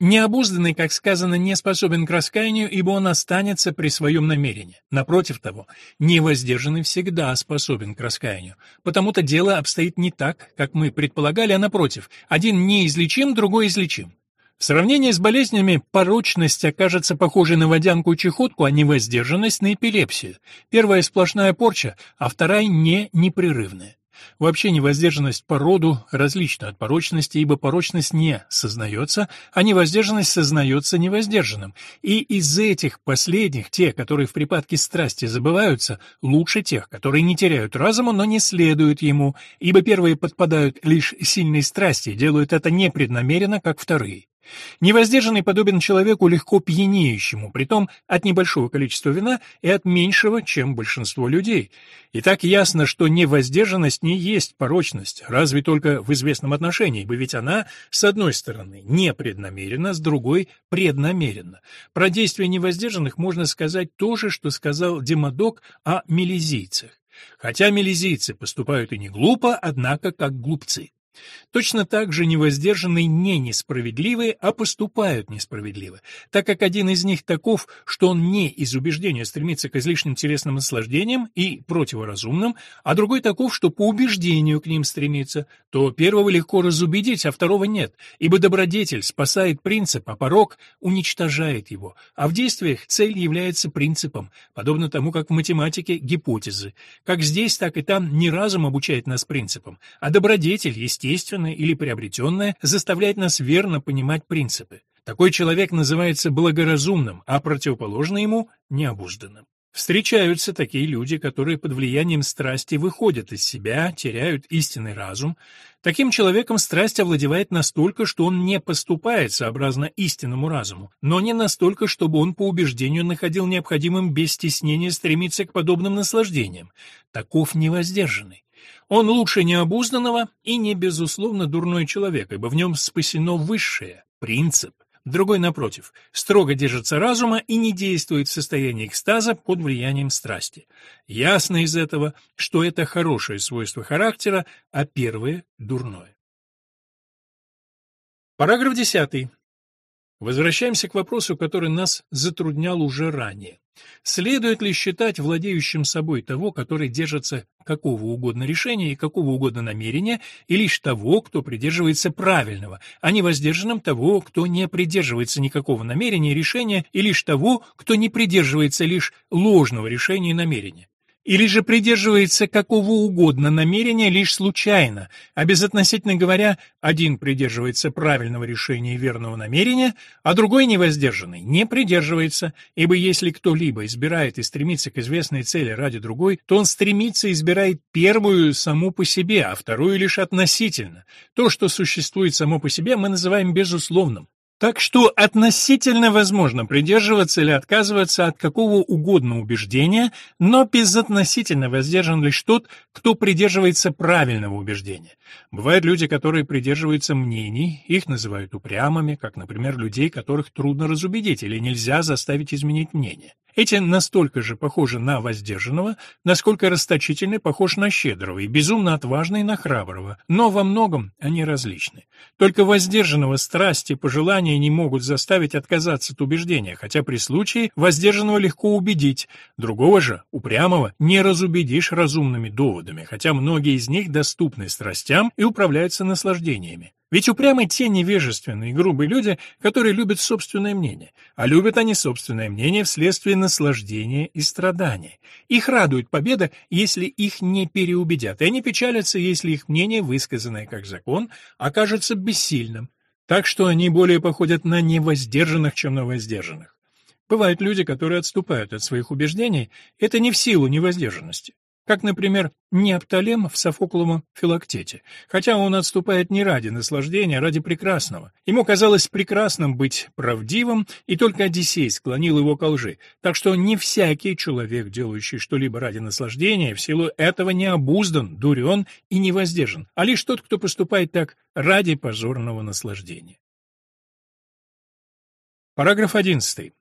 Необузданный, как сказано, не способен к раскаянию, ибо он останется при своем намерении. Напротив того, невоздержанный всегда способен к раскаянию. Потому-то дело обстоит не так, как мы предполагали, а напротив, один неизлечим, другой излечим. В сравнении с болезнями порочность окажется похожей на водянку и чехотку, а невоздержанность на эпилепсию. Первая сплошная порча, а вторая не непрерывная. Вообще невоздержанность по роду различна от порочности, ибо порочность не сознается, а невоздержанность сознается невоздержанным. И из этих последних, те, которые в припадке страсти забываются, лучше тех, которые не теряют разума, но не следуют ему, ибо первые подпадают лишь сильной страсти, делают это непреднамеренно, как вторые. Невоздержанный подобен человеку легко пьянеющему, притом от небольшого количества вина и от меньшего, чем большинство людей. И так ясно, что невоздержанность не есть порочность, разве только в известном отношении, ибо ведь она, с одной стороны, непреднамеренно, с другой — преднамеренно. Про действия невоздержанных можно сказать то же, что сказал Демодок о мелизийцах. Хотя мелизийцы поступают и не глупо, однако как глупцы. Точно так же невоздержанные не несправедливые, а поступают несправедливо, так как один из них таков, что он не из убеждения стремится к излишним телесным наслаждениям и противоразумным, а другой таков, что по убеждению к ним стремится, то первого легко разубедить, а второго нет, ибо добродетель спасает принцип, а порог уничтожает его, а в действиях цель является принципом, подобно тому, как в математике гипотезы. Как здесь, так и там не разум обучает нас принципам, а добродетель, естественно, естественное или приобретенное, заставляет нас верно понимать принципы. Такой человек называется благоразумным, а противоположный ему — необузданным. Встречаются такие люди, которые под влиянием страсти выходят из себя, теряют истинный разум. Таким человеком страсть овладевает настолько, что он не поступает сообразно истинному разуму, но не настолько, чтобы он по убеждению находил необходимым без стеснения стремиться к подобным наслаждениям. Таков невоздержанный. Он лучше необузданного и не безусловно дурной человек, ибо в нем спасено высшее, принцип. Другой, напротив, строго держится разума и не действует в состоянии экстаза под влиянием страсти. Ясно из этого, что это хорошее свойство характера, а первое — дурное. Параграф 10. Возвращаемся к вопросу, который нас затруднял уже ранее. Следует ли считать владеющим собой того, который держится какого угодно решения и какого угодно намерения, и лишь того, кто придерживается правильного, а не воздержанным того, кто не придерживается никакого намерения и решения, и лишь того, кто не придерживается лишь ложного решения и намерения? Или же придерживается какого угодно намерения лишь случайно, а безотносительно говоря, один придерживается правильного решения и верного намерения, а другой невоздержанный не придерживается, ибо если кто-либо избирает и стремится к известной цели ради другой, то он стремится и избирает первую саму по себе, а вторую лишь относительно. То, что существует само по себе, мы называем безусловным. Так что относительно возможно придерживаться или отказываться от какого угодно убеждения, но безотносительно воздержан лишь тот, кто придерживается правильного убеждения. Бывают люди, которые придерживаются мнений, их называют упрямыми, как, например, людей, которых трудно разубедить или нельзя заставить изменить мнение. Эти настолько же похожи на воздержанного, насколько расточительный похож на щедрого и безумно отважный на храброго, но во многом они различны. Только воздержанного страсти и пожелания не могут заставить отказаться от убеждения, хотя при случае воздержанного легко убедить, другого же, упрямого, не разубедишь разумными доводами, хотя многие из них доступны страстям и управляются наслаждениями. Ведь упрямы те невежественные и грубые люди, которые любят собственное мнение, а любят они собственное мнение вследствие наслаждения и страдания. Их радует победа, если их не переубедят, и они печалятся, если их мнение, высказанное как закон, окажется бессильным. Так что они более походят на невоздержанных, чем на воздержанных. Бывают люди, которые отступают от своих убеждений, это не в силу невоздержанности как, например, Неоптолем в Софокловом Филактете, хотя он отступает не ради наслаждения, а ради прекрасного. Ему казалось прекрасным быть правдивым, и только Одиссей склонил его ко лжи, так что не всякий человек, делающий что-либо ради наслаждения, в силу этого не обуздан, дурен и не воздержан, а лишь тот, кто поступает так ради позорного наслаждения. Параграф 11.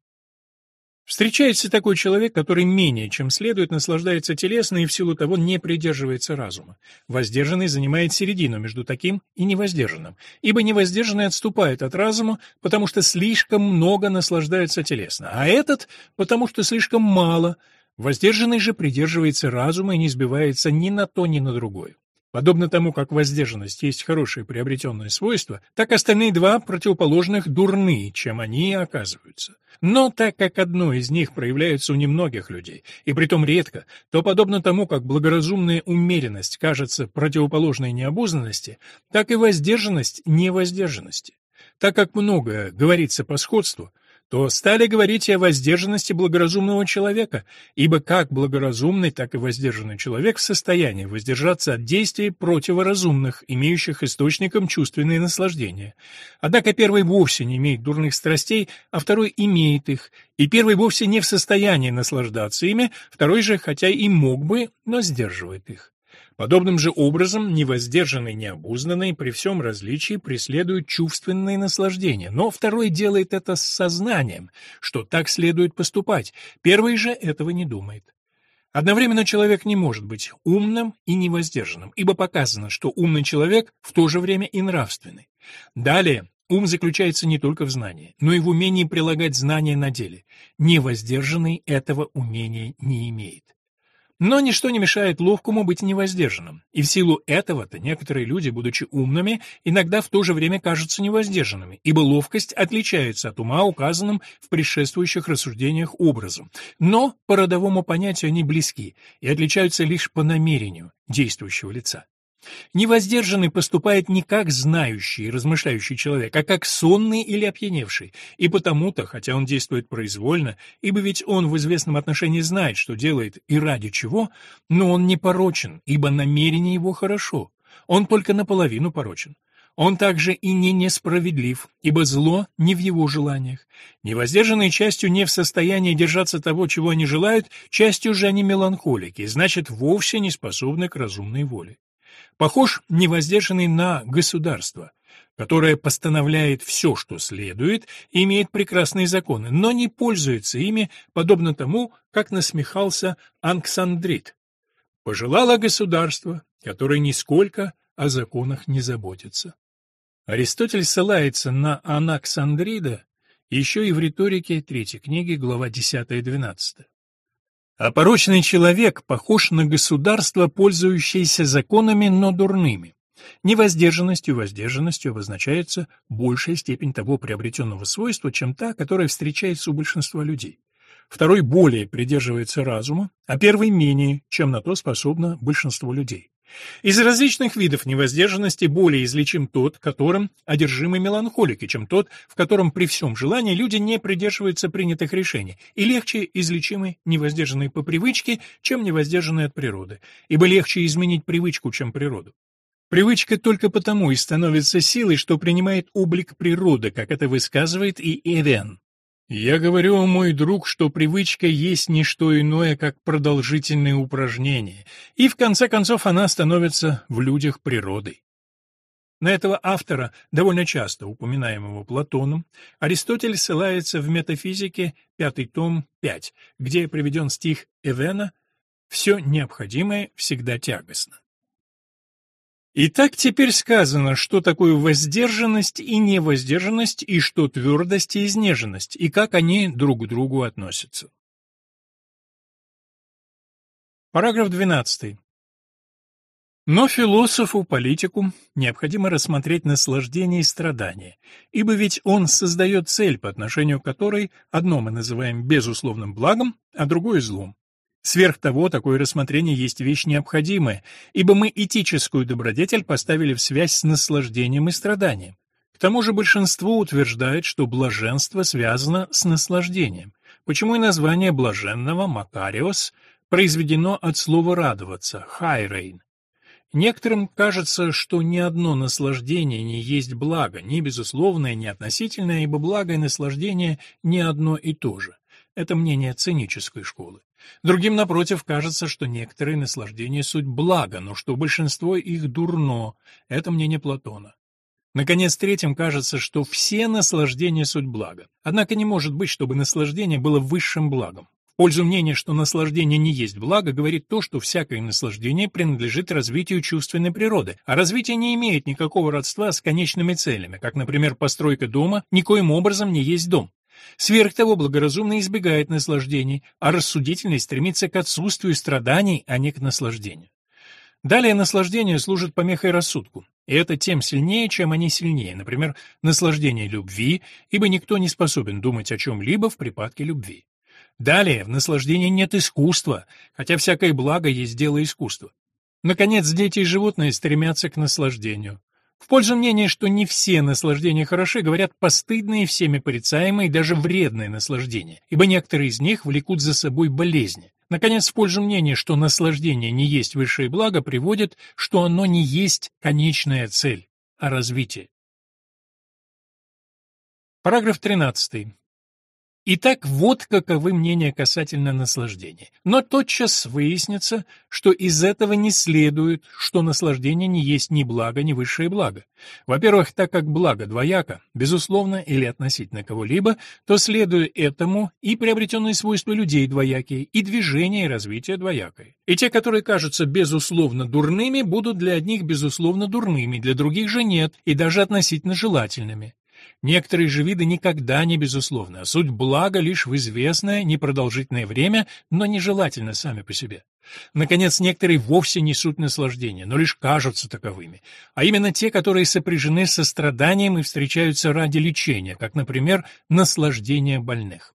Встречается такой человек, который менее чем следует наслаждается телесно и в силу того не придерживается разума. Воздержанный занимает середину между таким и невоздержанным, ибо невоздержанный отступает от разума, потому что слишком много наслаждается телесно, а этот — потому что слишком мало. Воздержанный же придерживается разума и не сбивается ни на то, ни на другое. Подобно тому, как воздержанность есть хорошее приобретенное свойство, так остальные два противоположных дурны, чем они и оказываются. Но так как одно из них проявляется у немногих людей, и притом редко, то подобно тому, как благоразумная умеренность кажется противоположной необузданности, так и воздержанность невоздержанности. Так как многое говорится по сходству, то стали говорить о воздержанности благоразумного человека, ибо как благоразумный, так и воздержанный человек в состоянии воздержаться от действий противоразумных, имеющих источником чувственные наслаждения. Однако первый вовсе не имеет дурных страстей, а второй имеет их, и первый вовсе не в состоянии наслаждаться ими, второй же, хотя и мог бы, но сдерживает их. Подобным же образом невоздержанный, необузданный при всем различии преследует чувственные наслаждения, но второй делает это с сознанием, что так следует поступать, первый же этого не думает. Одновременно человек не может быть умным и невоздержанным, ибо показано, что умный человек в то же время и нравственный. Далее, ум заключается не только в знании, но и в умении прилагать знания на деле. Невоздержанный этого умения не имеет. Но ничто не мешает ловкому быть невоздержанным, и в силу этого-то некоторые люди, будучи умными, иногда в то же время кажутся невоздержанными, ибо ловкость отличается от ума, указанным в предшествующих рассуждениях образом. Но по родовому понятию они близки и отличаются лишь по намерению действующего лица. Невоздержанный поступает не как знающий и размышляющий человек, а как сонный или опьяневший, и потому-то, хотя он действует произвольно, ибо ведь он в известном отношении знает, что делает и ради чего, но он не порочен, ибо намерение его хорошо, он только наполовину порочен. Он также и не несправедлив, ибо зло не в его желаниях. Невоздержанные частью не в состоянии держаться того, чего они желают, частью же они меланхолики, значит, вовсе не способны к разумной воле. Похож невоздержанный на государство, которое постановляет все, что следует, и имеет прекрасные законы, но не пользуется ими, подобно тому, как насмехался Анксандрит. Пожелало государство, которое нисколько о законах не заботится. Аристотель ссылается на Анаксандрида еще и в риторике третьей книги, глава 10-12. А порочный человек похож на государство, пользующееся законами, но дурными. Невоздержанностью воздержанностью обозначается большая степень того приобретенного свойства, чем та, которая встречается у большинства людей. Второй более придерживается разума, а первый менее, чем на то способно большинство людей. Из различных видов невоздержанности более излечим тот, которым одержимы меланхолики, чем тот, в котором при всем желании люди не придерживаются принятых решений, и легче излечимы невоздержанные по привычке, чем невоздержанные от природы, ибо легче изменить привычку, чем природу. Привычка только потому и становится силой, что принимает облик природы, как это высказывает и Эвен. Я говорю, мой друг, что привычка есть не что иное, как продолжительное упражнение, и в конце концов она становится в людях природой. На этого автора, довольно часто упоминаемого Платоном, Аристотель ссылается в метафизике, пятый том 5, где приведен стих Эвена «Все необходимое всегда тягостно». Итак, теперь сказано, что такое воздержанность и невоздержанность, и что твердость и изнеженность, и как они друг к другу относятся. Параграф 12. Но философу, политику необходимо рассмотреть наслаждение и страдание, ибо ведь он создает цель, по отношению к которой одно мы называем безусловным благом, а другое злом. Сверх того, такое рассмотрение есть вещь необходимая, ибо мы этическую добродетель поставили в связь с наслаждением и страданием. К тому же большинство утверждает, что блаженство связано с наслаждением, почему и название блаженного μακάριος произведено от слова «радоваться» — «χαίρειν». Некоторым кажется, что ни одно наслаждение не есть благо, ни безусловное, ни относительное, ибо благо и наслаждение не одно и то же. Это мнение цинической школы. Другим, напротив, кажется, что некоторые наслаждения суть благо, но что большинство их дурно. Это мнение Платона. Наконец, третьим кажется, что все наслаждения суть благо. Однако не может быть, чтобы наслаждение было высшим благом. В пользу мнения, что наслаждение не есть благо, говорит то, что всякое наслаждение принадлежит развитию чувственной природы, а развитие не имеет никакого родства с конечными целями, как, например, постройка дома никоим образом не есть дом. Сверх того, благоразумный избегает наслаждений, а рассудительный стремится к отсутствию страданий, а не к наслаждению. Далее наслаждение служит помехой рассудку, и это тем сильнее, чем они сильнее, например, наслаждение любви, ибо никто не способен думать о чем-либо в припадке любви. Далее, в наслаждении нет искусства, хотя всякое благо есть дело искусства. Наконец, дети и животные стремятся к наслаждению. В пользу мнения, что не все наслаждения хороши, говорят постыдные, всеми порицаемые, даже вредные наслаждения, ибо некоторые из них влекут за собой болезни. Наконец, в пользу мнения, что наслаждение не есть высшее благо, приводит, что оно не есть конечная цель, а развитие. Параграф 13. Итак, вот каковы мнения касательно наслаждения. Но тотчас выяснится, что из этого не следует, что наслаждение не есть ни благо, ни высшее благо. Во-первых, так как благо двояко, безусловно или относительно кого-либо, то, следуя этому, и приобретенные свойства людей двоякие, и движение и развитие двоякое. И те, которые кажутся безусловно дурными, будут для одних безусловно дурными, для других же нет, и даже относительно желательными. Некоторые же виды никогда не безусловны, а суть блага лишь в известное, непродолжительное время, но нежелательно сами по себе. Наконец, некоторые вовсе не суть наслаждения, но лишь кажутся таковыми, а именно те, которые сопряжены со страданием и встречаются ради лечения, как, например, наслаждение больных.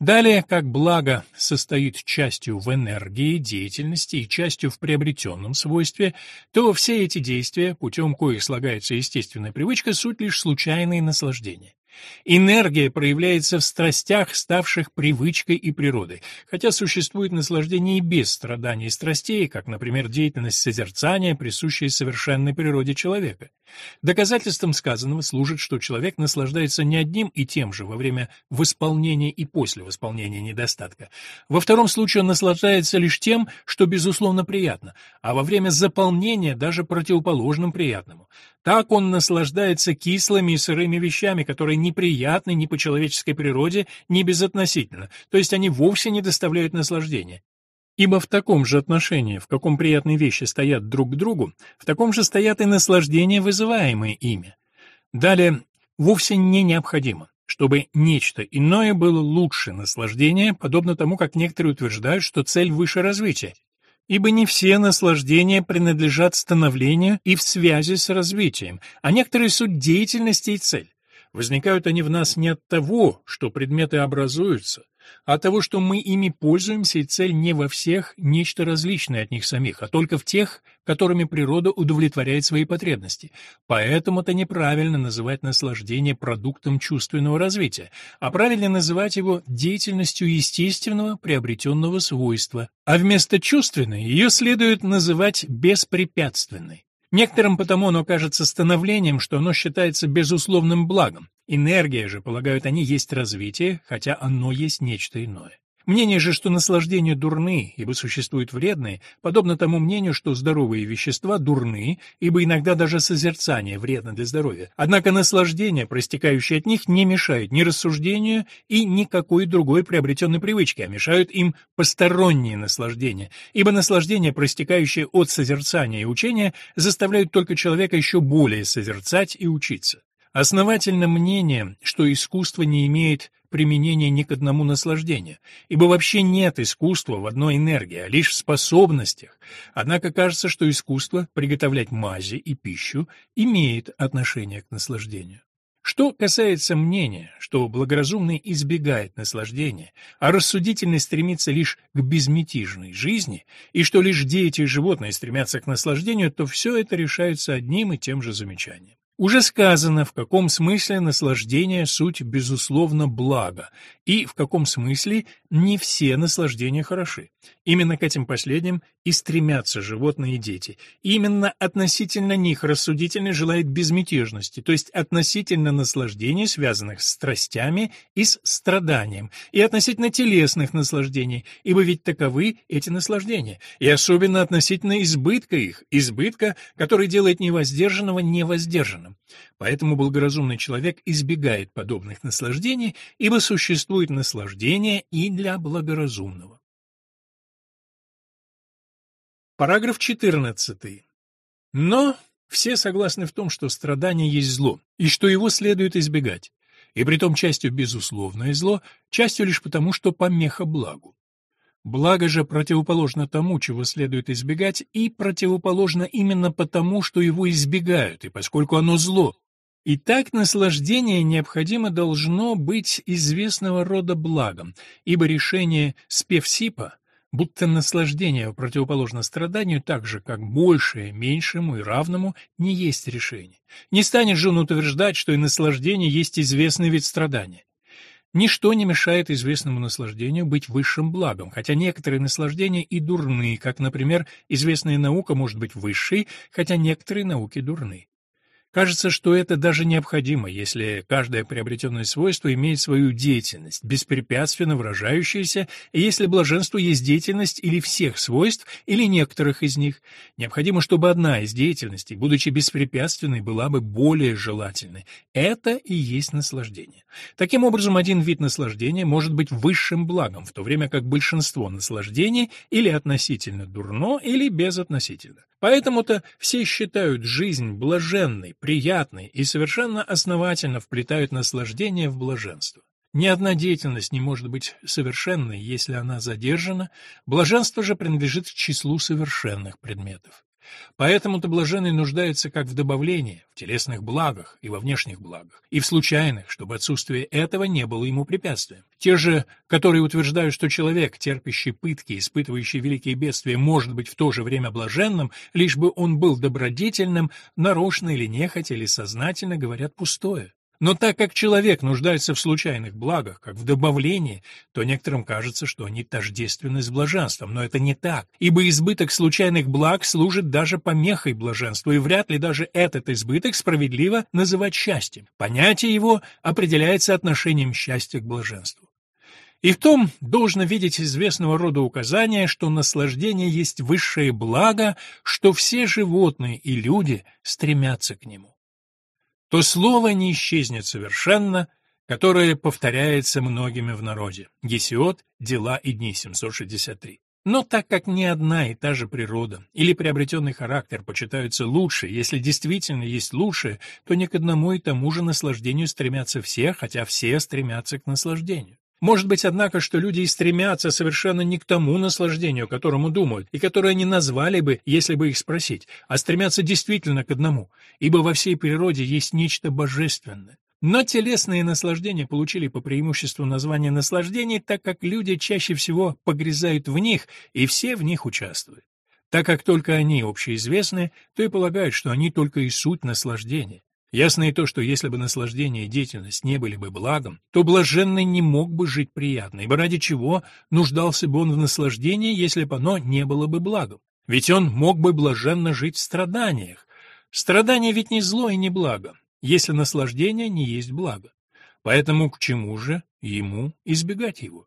Далее, как благо состоит частью в энергии, деятельности и частью в приобретенном свойстве, то все эти действия, путем коих слагается естественная привычка, суть лишь случайные наслаждения. Энергия проявляется в страстях, ставших привычкой и природой, хотя существует наслаждение и без страданий и страстей, как, например, деятельность созерцания, присущая совершенной природе человека. Доказательством сказанного служит, что человек наслаждается не одним и тем же во время восполнения и после восполнения недостатка. Во втором случае он наслаждается лишь тем, что безусловно приятно, а во время заполнения даже противоположным приятному. Так он наслаждается кислыми и сырыми вещами, которые неприятны ни по человеческой природе, ни безотносительно, то есть они вовсе не доставляют наслаждения. Ибо в таком же отношении, в каком приятные вещи стоят друг к другу, в таком же стоят и наслаждения, вызываемые ими. Далее, вовсе не необходимо, чтобы нечто иное было лучше наслаждения, подобно тому, как некоторые утверждают, что цель выше развития, ибо не все наслаждения принадлежат становлению и в связи с развитием, а некоторые суть деятельности и цель. Возникают они в нас не от того, что предметы образуются, а от того, что мы ими пользуемся, и цель не во всех нечто различное от них самих, а только в тех, которыми природа удовлетворяет свои потребности. Поэтому это неправильно называть наслаждение продуктом чувственного развития, а правильно называть его деятельностью естественного приобретенного свойства, а вместо чувственной ее следует называть беспрепятственной. Некоторым потому оно кажется становлением, что оно считается безусловным благом. Энергия же, полагают они, есть развитие, хотя оно есть нечто иное. Мнение же, что наслаждения дурны, ибо существуют вредные, подобно тому мнению, что здоровые вещества дурны, ибо иногда даже созерцание вредно для здоровья. Однако наслаждения, проистекающие от них, не мешают ни рассуждению и никакой другой приобретенной привычке, а мешают им посторонние наслаждения, ибо наслаждения, проистекающие от созерцания и учения, заставляют только человека еще более созерцать и учиться. Основательно мнение, что искусство не имеет применения ни к одному наслаждению, ибо вообще нет искусства в одной энергии, а лишь в способностях. Однако кажется, что искусство приготовлять мази и пищу имеет отношение к наслаждению. Что касается мнения, что благоразумный избегает наслаждения, а рассудительный стремится лишь к безмятежной жизни, и что лишь дети и животные стремятся к наслаждению, то все это решается одним и тем же замечанием. Уже сказано, в каком смысле наслаждение – суть, безусловно, благо, и в каком смысле не все наслаждения хороши. Именно к этим последним и стремятся животные и дети. Именно относительно них рассудительный желает безмятежности, то есть относительно наслаждений, связанных с страстями и с страданием, и относительно телесных наслаждений, ибо ведь таковы эти наслаждения, и особенно относительно избытка их, избытка, который делает невоздержанного невоздержанным. Поэтому благоразумный человек избегает подобных наслаждений, ибо существует наслаждение и для благоразумного. Параграф 14. Но все согласны в том, что страдание есть зло, и что его следует избегать, и притом частью безусловное зло, частью лишь потому, что помеха благу. Благо же противоположно тому, чего следует избегать, и противоположно именно потому, что его избегают, и поскольку оно зло. Итак, наслаждение необходимо должно быть известного рода благом, ибо решение Спевсипа, будто наслаждение противоположно страданию так же, как большее меньшему и равному, не есть решение. Не станет же он утверждать, что и наслаждение есть известный вид страдания. Ничто не мешает известному наслаждению быть высшим благом, хотя некоторые наслаждения и дурны, как, например, известная наука может быть высшей, хотя некоторые науки дурны. Кажется, что это даже необходимо, если каждое приобретенное свойство имеет свою деятельность, беспрепятственно выражающуюся, если блаженство есть деятельность или всех свойств, или некоторых из них. Необходимо, чтобы одна из деятельностей, будучи беспрепятственной, была бы более желательной. Это и есть наслаждение. Таким образом, один вид наслаждения может быть высшим благом, в то время как большинство наслаждений или относительно дурно, или безотносительно. Поэтому-то все считают жизнь блаженной, приятной и совершенно основательно вплетают наслаждение в блаженство. Ни одна деятельность не может быть совершенной, если она задержана, блаженство же принадлежит к числу совершенных предметов. Поэтому-то блаженный нуждается как в добавлении, в телесных благах и во внешних благах, и в случайных, чтобы отсутствие этого не было ему препятствием. Те же, которые утверждают, что человек, терпящий пытки, испытывающий великие бедствия, может быть в то же время блаженным, лишь бы он был добродетельным, нарочно или нехотя или сознательно говорят пустое. Но так как человек нуждается в случайных благах, как в добавлении, то некоторым кажется, что они тождественны с блаженством, но это не так, ибо избыток случайных благ служит даже помехой блаженству, и вряд ли даже этот избыток справедливо называть счастьем. Понятие его определяется отношением счастья к блаженству. И в том должно видеть известного рода указание, что наслаждение есть высшее благо, что все животные и люди стремятся к нему то слово не исчезнет совершенно, которое повторяется многими в народе. Гесиод, Дела и дни, 763. Но так как ни одна и та же природа или приобретенный характер почитаются лучше, если действительно есть лучшее, то ни к одному и тому же наслаждению стремятся все, хотя все стремятся к наслаждению. Может быть, однако, что люди и стремятся совершенно не к тому наслаждению, которому думают, и которое они назвали бы, если бы их спросить, а стремятся действительно к одному, ибо во всей природе есть нечто божественное. Но телесные наслаждения получили по преимуществу название наслаждений, так как люди чаще всего погрязают в них, и все в них участвуют. Так как только они общеизвестны, то и полагают, что они только и суть наслаждения. Ясно и то, что если бы наслаждение и деятельность не были бы благом, то блаженный не мог бы жить приятно, ибо ради чего нуждался бы он в наслаждении, если бы оно не было бы благом? Ведь он мог бы блаженно жить в страданиях. Страдание ведь не зло и не благо, если наслаждение не есть благо. Поэтому к чему же ему избегать его?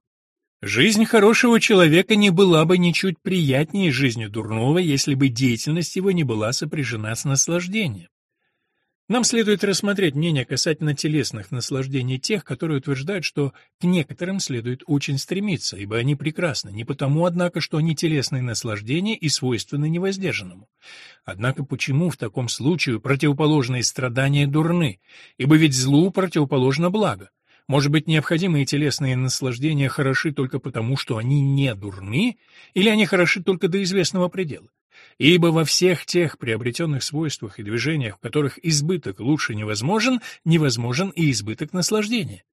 Жизнь хорошего человека не была бы ничуть приятнее жизни дурного, если бы деятельность его не была сопряжена с наслаждением. Нам следует рассмотреть мнение касательно телесных наслаждений тех, которые утверждают, что к некоторым следует очень стремиться, ибо они прекрасны, не потому, однако, что они телесные наслаждения и свойственны невоздержанному. Однако почему в таком случае противоположные страдания дурны, ибо ведь злу противоположно благо? Может быть, необходимые телесные наслаждения хороши только потому, что они не дурны, или они хороши только до известного предела? Ибо во всех тех приобретенных свойствах и движениях, в которых избыток лучше невозможен, невозможен и избыток наслаждения.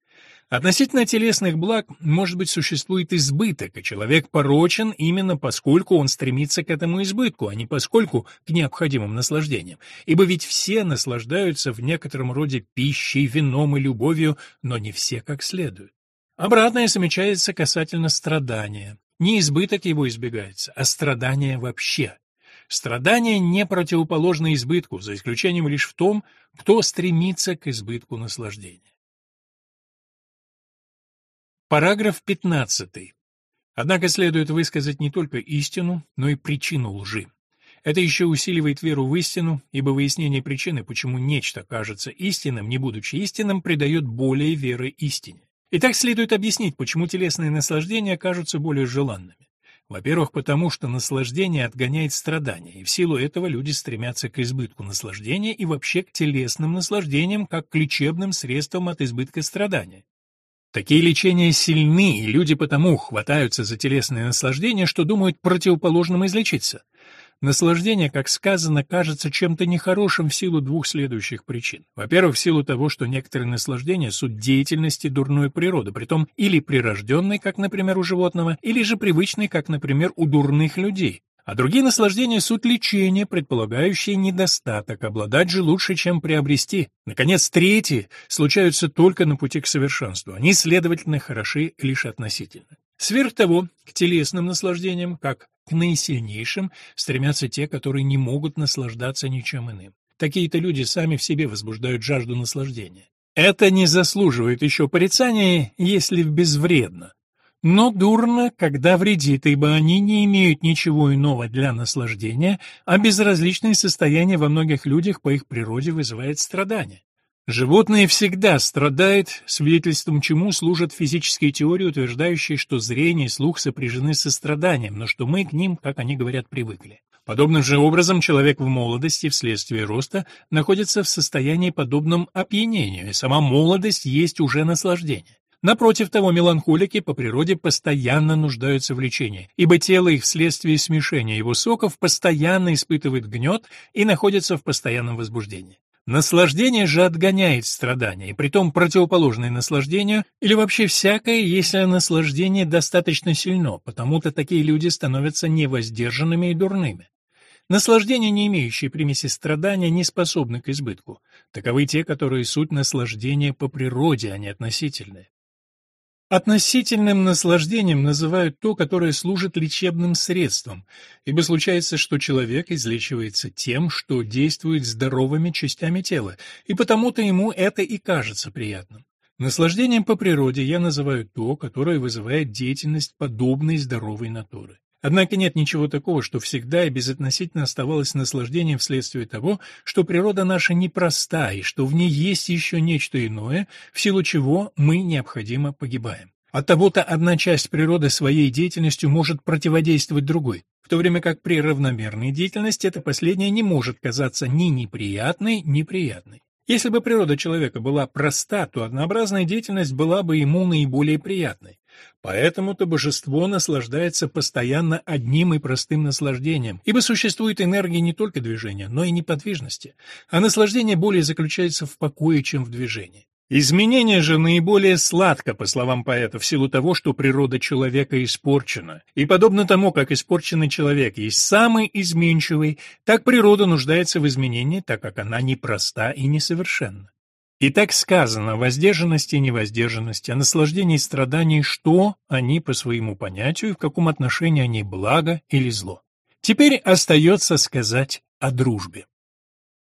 Относительно телесных благ, может быть, существует избыток, и человек порочен именно поскольку он стремится к этому избытку, а не поскольку к необходимым наслаждениям. Ибо ведь все наслаждаются в некотором роде пищей, вином и любовью, но не все как следует. Обратное замечается касательно страдания. Не избыток его избегается, а страдание вообще. Страдание не противоположно избытку, за исключением лишь в том, кто стремится к избытку наслаждения. Параграф 15. Однако следует высказать не только истину, но и причину лжи. Это еще усиливает веру в истину, ибо выяснение причины, почему нечто кажется истинным, не будучи истинным, придает более веры истине. Итак, следует объяснить, почему телесные наслаждения кажутся более желанными. Во-первых, потому что наслаждение отгоняет страдания, и в силу этого люди стремятся к избытку наслаждения и вообще к телесным наслаждениям, как к лечебным средствам от избытка страдания. Такие лечения сильны, и люди потому хватаются за телесные наслаждения, что думают противоположным излечиться. Наслаждение, как сказано, кажется чем-то нехорошим в силу двух следующих причин. Во-первых, в силу того, что некоторые наслаждения — суть деятельности дурной природы, притом или прирожденной, как, например, у животного, или же привычной, как, например, у дурных людей. А другие наслаждения — суть лечения, предполагающие недостаток, обладать же лучше, чем приобрести. Наконец, третьи случаются только на пути к совершенству, они, следовательно, хороши лишь относительно. Сверх того, к телесным наслаждениям, как к наисильнейшим стремятся те, которые не могут наслаждаться ничем иным. Такие-то люди сами в себе возбуждают жажду наслаждения. Это не заслуживает еще порицания, если безвредно. Но дурно, когда вредит, ибо они не имеют ничего иного для наслаждения, а безразличное состояние во многих людях по их природе вызывает страдания. Животные всегда страдают, свидетельством чему служат физические теории, утверждающие, что зрение и слух сопряжены со страданием, но что мы к ним, как они говорят, привыкли. Подобным же образом человек в молодости вследствие роста находится в состоянии подобном опьянению, и сама молодость есть уже наслаждение. Напротив того, меланхолики по природе постоянно нуждаются в лечении, ибо тело их вследствие смешения его соков постоянно испытывает гнет и находится в постоянном возбуждении. Наслаждение же отгоняет страдания, и притом противоположное наслаждению, или вообще всякое, если наслаждение достаточно сильно, потому-то такие люди становятся невоздержанными и дурными. Наслаждения, не имеющие примеси страдания, не способны к избытку. Таковы те, которые суть наслаждения по природе, а не относительные. Относительным наслаждением называют то, которое служит лечебным средством, ибо случается, что человек излечивается тем, что действует здоровыми частями тела, и потому-то ему это и кажется приятным. Наслаждением по природе я называю то, которое вызывает деятельность подобной здоровой натуры. Однако нет ничего такого, что всегда и безотносительно оставалось наслаждением вследствие того, что природа наша непроста и что в ней есть еще нечто иное, в силу чего мы необходимо погибаем. От того-то одна часть природы своей деятельностью может противодействовать другой, в то время как при равномерной деятельности эта последняя не может казаться ни неприятной, ни приятной. Если бы природа человека была проста, то однообразная деятельность была бы ему наиболее приятной. Поэтому-то божество наслаждается постоянно одним и простым наслаждением, ибо существует энергия не только движения, но и неподвижности, а наслаждение более заключается в покое, чем в движении. Изменение же наиболее сладко, по словам поэта, в силу того, что природа человека испорчена. И подобно тому, как испорченный человек есть самый изменчивый, так природа нуждается в изменении, так как она непроста и несовершенна. И так сказано о воздержанности и невоздержанности, о наслаждении и страдании, что они по своему понятию и в каком отношении они благо или зло. Теперь остается сказать о дружбе.